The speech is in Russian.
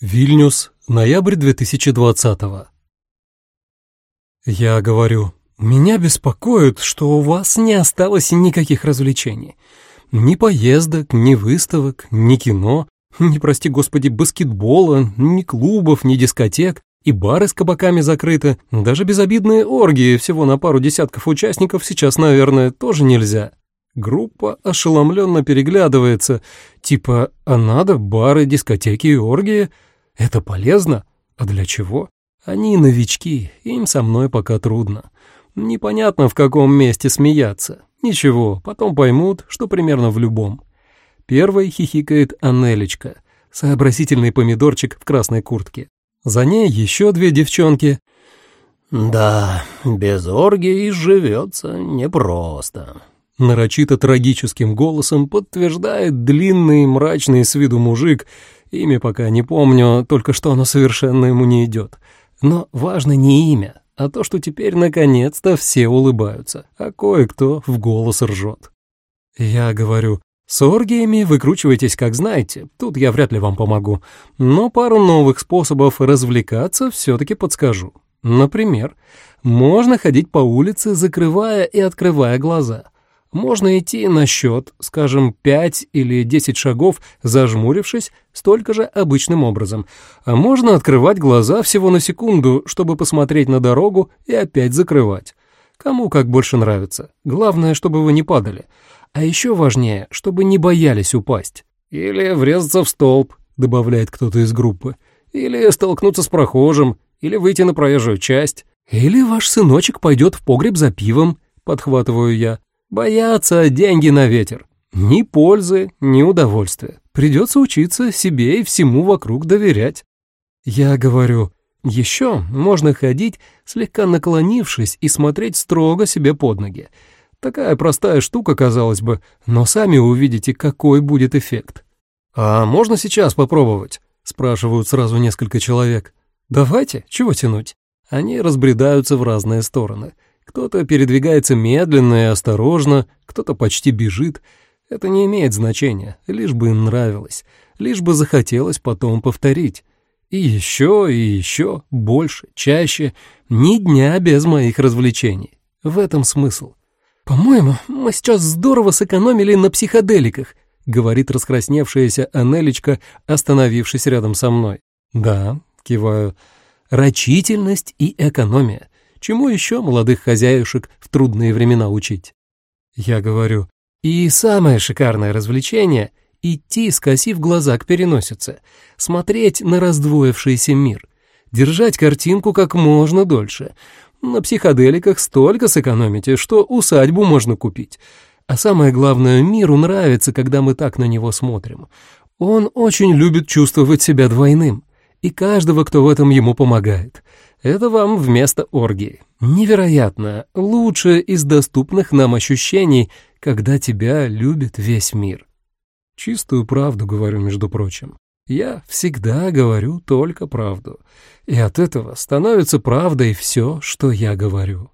Вильнюс, ноябрь 2020 Я говорю, меня беспокоит, что у вас не осталось никаких развлечений. Ни поездок, ни выставок, ни кино, ни, прости господи, баскетбола, ни клубов, ни дискотек, и бары с кабаками закрыты, даже безобидные оргии всего на пару десятков участников сейчас, наверное, тоже нельзя. Группа ошеломленно переглядывается, типа «а надо бары, дискотеки и оргии?» Это полезно? А для чего? Они новички, им со мной пока трудно. Непонятно, в каком месте смеяться. Ничего, потом поймут, что примерно в любом. Первой хихикает Анелечка, сообразительный помидорчик в красной куртке. За ней еще две девчонки. «Да, без оргии живется непросто», — нарочито трагическим голосом подтверждает длинный мрачный с виду мужик Имя пока не помню, только что оно совершенно ему не идет. Но важно не имя, а то, что теперь наконец-то все улыбаются, а кое-кто в голос ржет. Я говорю, с оргиями выкручивайтесь как знаете, тут я вряд ли вам помогу, но пару новых способов развлекаться все-таки подскажу. Например, можно ходить по улице, закрывая и открывая глаза — можно идти на счет, скажем, 5 или 10 шагов, зажмурившись, столько же обычным образом. А можно открывать глаза всего на секунду, чтобы посмотреть на дорогу и опять закрывать. Кому как больше нравится. Главное, чтобы вы не падали. А еще важнее, чтобы не боялись упасть. Или врезаться в столб, добавляет кто-то из группы. Или столкнуться с прохожим, или выйти на проезжую часть. Или ваш сыночек пойдет в погреб за пивом, подхватываю я. Боятся деньги на ветер. Ни пользы, ни удовольствия. Придется учиться себе и всему вокруг доверять. Я говорю, еще можно ходить, слегка наклонившись и смотреть строго себе под ноги. Такая простая штука, казалось бы, но сами увидите, какой будет эффект. «А можно сейчас попробовать?» — спрашивают сразу несколько человек. «Давайте, чего тянуть?» Они разбредаются в разные стороны — кто-то передвигается медленно и осторожно, кто-то почти бежит. Это не имеет значения, лишь бы им нравилось, лишь бы захотелось потом повторить. И еще, и еще, больше, чаще, ни дня без моих развлечений. В этом смысл. «По-моему, мы сейчас здорово сэкономили на психоделиках», — говорит раскрасневшаяся Анелечка, остановившись рядом со мной. «Да», — киваю, — «рачительность и экономия. Чему еще молодых хозяюшек в трудные времена учить? Я говорю, и самое шикарное развлечение — идти, скосив глаза к переносице, смотреть на раздвоившийся мир, держать картинку как можно дольше. На психоделиках столько сэкономите, что усадьбу можно купить. А самое главное, миру нравится, когда мы так на него смотрим. Он очень любит чувствовать себя двойным, и каждого, кто в этом ему помогает. Это вам вместо оргии. Невероятно, лучшее из доступных нам ощущений, когда тебя любит весь мир. Чистую правду говорю, между прочим. Я всегда говорю только правду. И от этого становится правдой все, что я говорю.